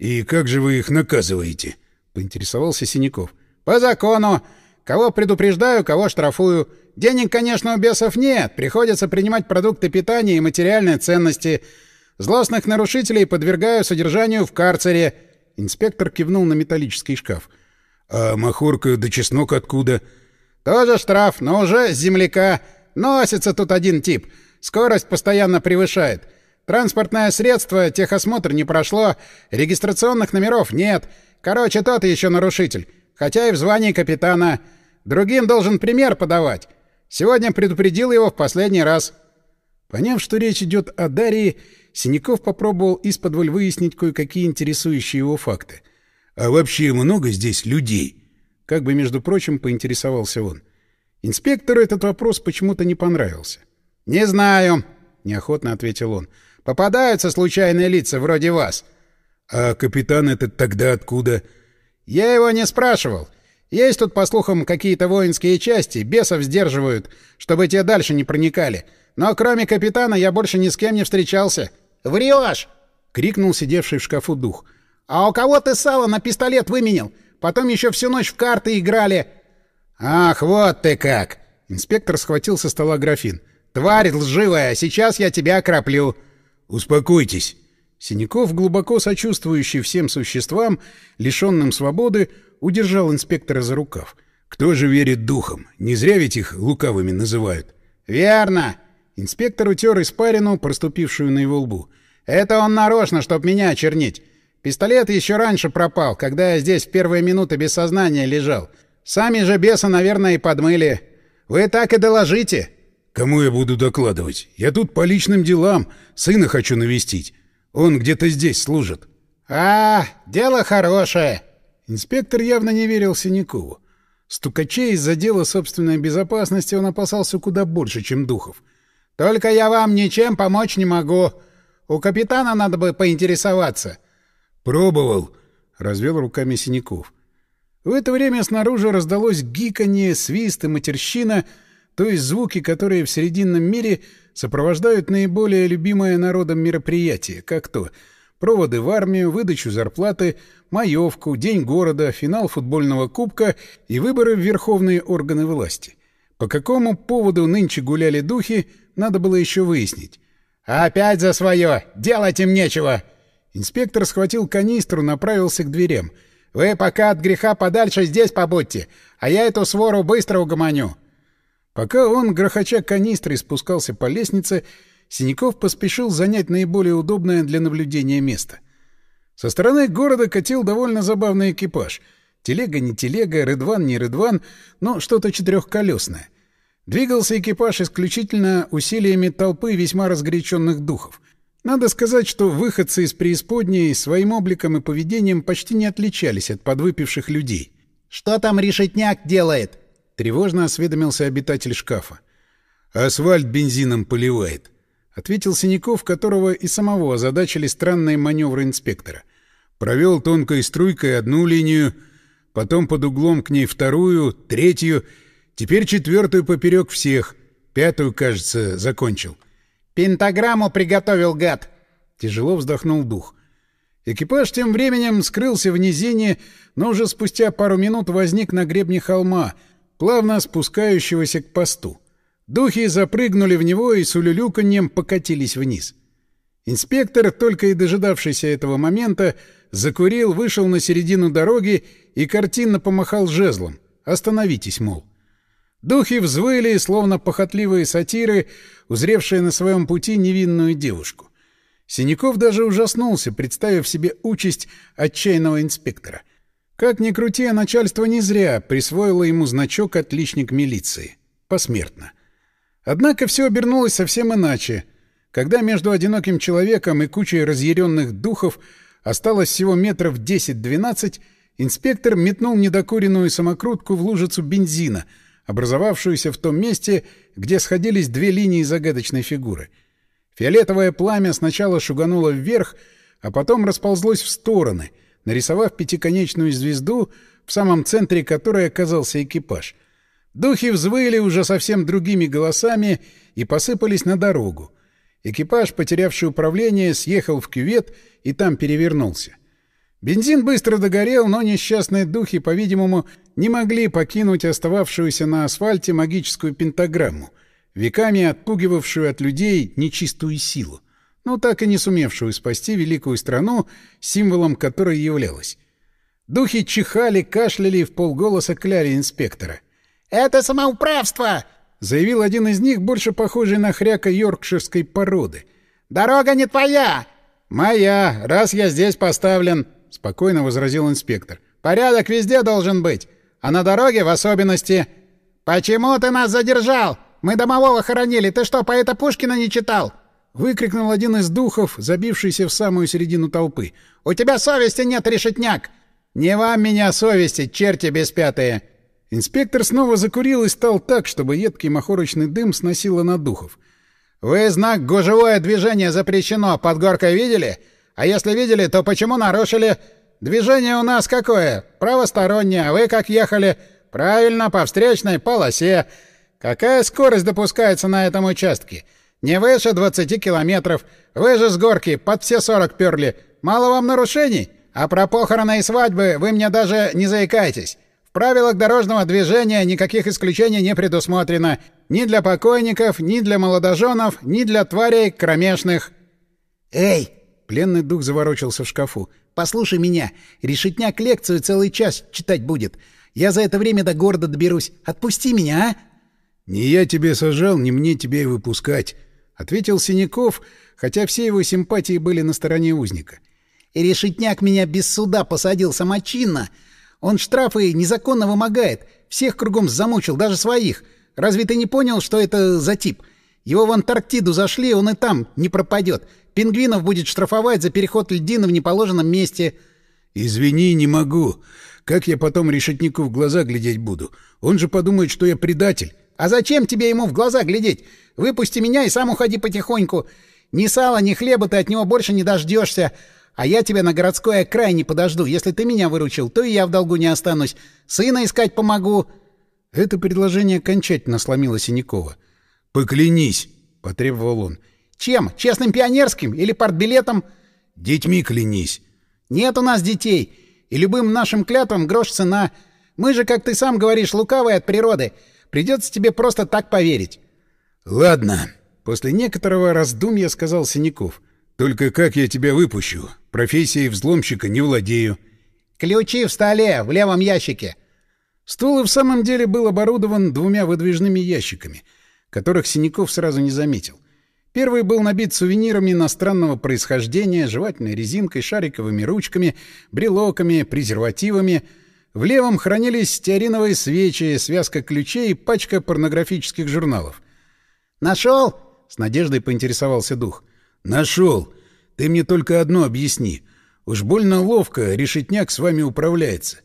«И как же вы их наказываете?» — поинтересовался Синяков. «По закону. Кого предупреждаю, кого штрафую. Денег, конечно, у бесов нет. Приходится принимать продукты питания и материальные ценности. Злостных нарушителей подвергаю содержанию в карцере». Инспектор кивнул на металлический шкаф. «А махорка да чеснок откуда?» «Тоже штраф, но уже земляка. Носится тут один тип. Скорость постоянно превышает». Транспортное средство, техосмотр не прошло, регистрационных номеров нет. Короче, тот еще нарушитель. Хотя и в звании капитана. Другим должен пример подавать. Сегодня предупредил его в последний раз. Поняв, что речь идет о Дарии, Синяков попробовал из-под выяснить кое-какие интересующие его факты. «А вообще много здесь людей?» Как бы, между прочим, поинтересовался он. Инспектору этот вопрос почему-то не понравился. «Не знаю», — неохотно ответил он. Попадаются случайные лица вроде вас. А капитан этот тогда откуда? Я его не спрашивал. Есть тут, по слухам, какие-то воинские части, бесов сдерживают, чтобы те дальше не проникали. Но кроме капитана я больше ни с кем не встречался. Врешь! крикнул сидевший в шкафу дух. А у кого ты сало на пистолет выменил? Потом еще всю ночь в карты играли. Ах, вот ты как! Инспектор схватил со стола графин. Тварь лживая, сейчас я тебя окроплю. «Успокойтесь!» Синяков, глубоко сочувствующий всем существам, лишенным свободы, удержал инспектора за рукав. «Кто же верит духам? Не зря ведь их лукавыми называют». «Верно!» Инспектор утер испарину, проступившую на его лбу. «Это он нарочно, чтоб меня очернить. Пистолет еще раньше пропал, когда я здесь в первые минуты без сознания лежал. Сами же беса, наверное, и подмыли. Вы так и доложите». «Кому я буду докладывать? Я тут по личным делам. Сына хочу навестить. Он где-то здесь служит». «А, дело хорошее». Инспектор явно не верил Синякову. Стукачей из-за дела собственной безопасности он опасался куда больше, чем духов. «Только я вам ничем помочь не могу. У капитана надо бы поинтересоваться». «Пробовал», — развел руками Синяков. В это время снаружи раздалось гиканье, свист и матерщина, то есть звуки, которые в Срединном мире сопровождают наиболее любимое народом мероприятие, как то проводы в армию, выдачу зарплаты, маевку, день города, финал футбольного кубка и выборы в верховные органы власти. По какому поводу нынче гуляли духи, надо было еще выяснить. «Опять за свое! Делать им нечего!» Инспектор схватил канистру, направился к дверям. «Вы пока от греха подальше здесь побудьте, а я эту свору быстро угомоню!» Пока он, грохоча канистрой, спускался по лестнице, Синяков поспешил занять наиболее удобное для наблюдения место. Со стороны города катил довольно забавный экипаж. Телега не телега, рыдван не рыдван, но что-то четырехколесное. Двигался экипаж исключительно усилиями толпы весьма разгоряченных духов. Надо сказать, что выходцы из преисподней своим обликом и поведением почти не отличались от подвыпивших людей. «Что там решетняк делает?» Тревожно осведомился обитатель шкафа. «Асфальт бензином поливает», — ответил Синяков, которого и самого озадачили странные маневры инспектора. Провел тонкой струйкой одну линию, потом под углом к ней вторую, третью, теперь четвертую поперек всех, пятую, кажется, закончил. «Пентаграмму приготовил, гад!» Тяжело вздохнул дух. Экипаж тем временем скрылся в низине, но уже спустя пару минут возник на гребне холма — плавно спускающегося к посту. Духи запрыгнули в него и с улюлюканьем покатились вниз. Инспектор, только и дожидавшийся этого момента, закурил, вышел на середину дороги и картинно помахал жезлом. «Остановитесь, мол». Духи взвыли, словно похотливые сатиры, узревшие на своем пути невинную девушку. Синяков даже ужаснулся, представив себе участь отчаянного инспектора. Как ни крути, начальство не зря присвоило ему значок «отличник милиции». Посмертно. Однако все обернулось совсем иначе. Когда между одиноким человеком и кучей разъяренных духов осталось всего метров 10-12, инспектор метнул недокуренную самокрутку в лужицу бензина, образовавшуюся в том месте, где сходились две линии загадочной фигуры. Фиолетовое пламя сначала шугануло вверх, а потом расползлось в стороны — нарисовав пятиконечную звезду, в самом центре которой оказался экипаж. Духи взвыли уже совсем другими голосами и посыпались на дорогу. Экипаж, потерявший управление, съехал в кювет и там перевернулся. Бензин быстро догорел, но несчастные духи, по-видимому, не могли покинуть остававшуюся на асфальте магическую пентаграмму, веками отпугивавшую от людей нечистую силу но так и не сумевшую спасти великую страну, символом которой являлась. Духи чихали, кашляли и в полголоса кляли инспектора. «Это самоуправство!» — заявил один из них, больше похожий на хряка йоркширской породы. «Дорога не твоя!» «Моя, раз я здесь поставлен», — спокойно возразил инспектор. «Порядок везде должен быть, а на дороге в особенности». «Почему ты нас задержал? Мы домового хоронили, ты что, поэта Пушкина не читал?» — выкрикнул один из духов, забившийся в самую середину толпы. «У тебя совести нет, решетняк!» «Не вам меня совести, черти беспятые!» Инспектор снова закурил и стал так, чтобы едкий махорочный дым сносило на духов. «Вы знак «Гужевое движение запрещено» под горкой видели? А если видели, то почему нарушили? Движение у нас какое? Правостороннее, вы как ехали? Правильно, по встречной полосе. Какая скорость допускается на этом участке?» Не выше 20 километров. Вы же с горки под все 40 перли. Мало вам нарушений? А про похороны и свадьбы вы мне даже не заикайтесь. В правилах дорожного движения никаких исключений не предусмотрено. Ни для покойников, ни для молодоженов, ни для тварей кромешных. «Эй, Пленный дух заворочился в шкафу. «Послушай меня. Решетняк лекцию целый час читать будет. Я за это время до города доберусь. Отпусти меня, а?» «Не я тебе сажал, не мне тебя и выпускать», — ответил Синяков, хотя все его симпатии были на стороне узника. «И решетняк меня без суда посадил самочинно. Он штрафы незаконно вымогает. Всех кругом замучил, даже своих. Разве ты не понял, что это за тип? Его в Антарктиду зашли, он и там не пропадет. Пингвинов будет штрафовать за переход льдины в неположенном месте». «Извини, не могу. Как я потом решетнику в глаза глядеть буду? Он же подумает, что я предатель». «А зачем тебе ему в глаза глядеть? Выпусти меня и сам уходи потихоньку. Ни сала, ни хлеба ты от него больше не дождешься. А я тебя на городской окраине подожду. Если ты меня выручил, то и я в долгу не останусь. Сына искать помогу». Это предложение окончательно сломило Синякова. «Поклянись!» — потребовал он. «Чем? Честным пионерским? Или партбилетом?» «Детьми клянись!» «Нет у нас детей. И любым нашим клятвам грош цена. Мы же, как ты сам говоришь, лукавые от природы. Придется тебе просто так поверить». «Ладно», — после некоторого раздумья сказал Синяков. «Только как я тебя выпущу? Профессией взломщика не владею». «Ключи в столе, в левом ящике». Стул и в самом деле был оборудован двумя выдвижными ящиками, которых Синяков сразу не заметил. Первый был набит сувенирами иностранного происхождения, жевательной резинкой, шариковыми ручками, брелоками, презервативами. В левом хранились стеариновые свечи, связка ключей и пачка порнографических журналов. «Нашел?» — с надеждой поинтересовался дух. «Нашел. Ты мне только одно объясни. Уж больно ловко решетняк с вами управляется.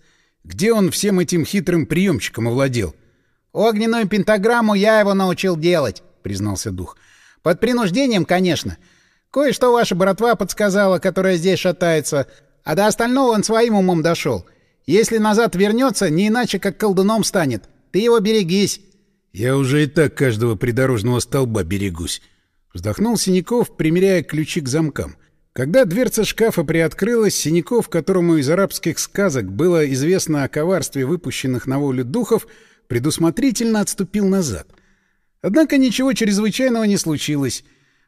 Где он всем этим хитрым приемчиком овладел?» «Огненную пентаграмму я его научил делать», — признался дух. Под принуждением, конечно. Кое-что ваша братва подсказала, которая здесь шатается, а до остального он своим умом дошел. Если назад вернется, не иначе, как колдуном станет. Ты его берегись. — Я уже и так каждого придорожного столба берегусь. Вздохнул Синяков, примеряя ключи к замкам. Когда дверца шкафа приоткрылась, Синяков, которому из арабских сказок было известно о коварстве выпущенных на волю духов, предусмотрительно отступил назад — Однако ничего чрезвычайного не случилось.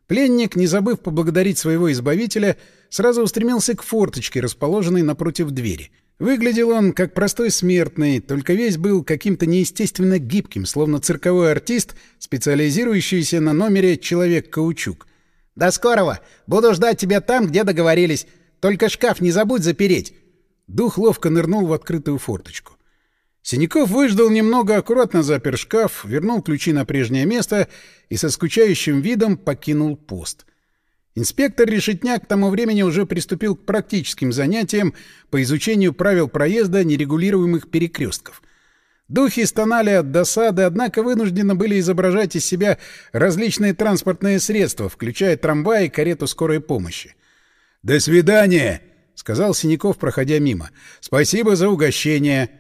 Пленник, не забыв поблагодарить своего избавителя, сразу устремился к форточке, расположенной напротив двери. Выглядел он как простой смертный, только весь был каким-то неестественно гибким, словно цирковой артист, специализирующийся на номере «Человек-каучук». «До скорого! Буду ждать тебя там, где договорились. Только шкаф не забудь запереть!» Дух ловко нырнул в открытую форточку. Синяков выждал немного, аккуратно запер шкаф, вернул ключи на прежнее место и со скучающим видом покинул пост. Инспектор Решетняк к тому времени уже приступил к практическим занятиям по изучению правил проезда нерегулируемых перекрестков. Духи стонали от досады, однако вынуждены были изображать из себя различные транспортные средства, включая трамвай и карету скорой помощи. «До свидания!» — сказал Синяков, проходя мимо. «Спасибо за угощение!»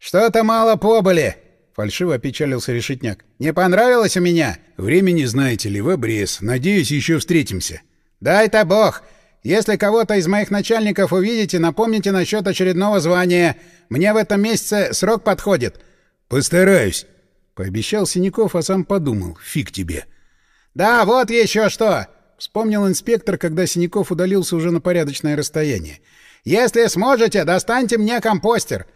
«Что-то мало побыли!» — фальшиво опечалился Решетняк. «Не понравилось у меня?» «Времени, знаете ли, в обрез. Надеюсь, еще встретимся». «Дай-то бог! Если кого-то из моих начальников увидите, напомните насчет очередного звания. Мне в этом месяце срок подходит». «Постараюсь», — пообещал Синяков, а сам подумал. «Фиг тебе». «Да, вот еще что!» — вспомнил инспектор, когда Синяков удалился уже на порядочное расстояние. «Если сможете, достаньте мне компостер.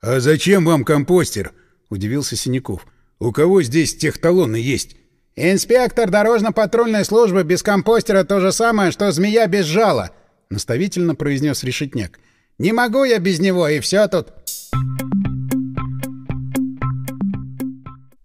«А зачем вам компостер?» — удивился Синяков. «У кого здесь техталоны есть?» «Инспектор дорожно-патрульной службы без компостера то же самое, что змея без жала», — наставительно произнес Решетняк. «Не могу я без него, и все тут».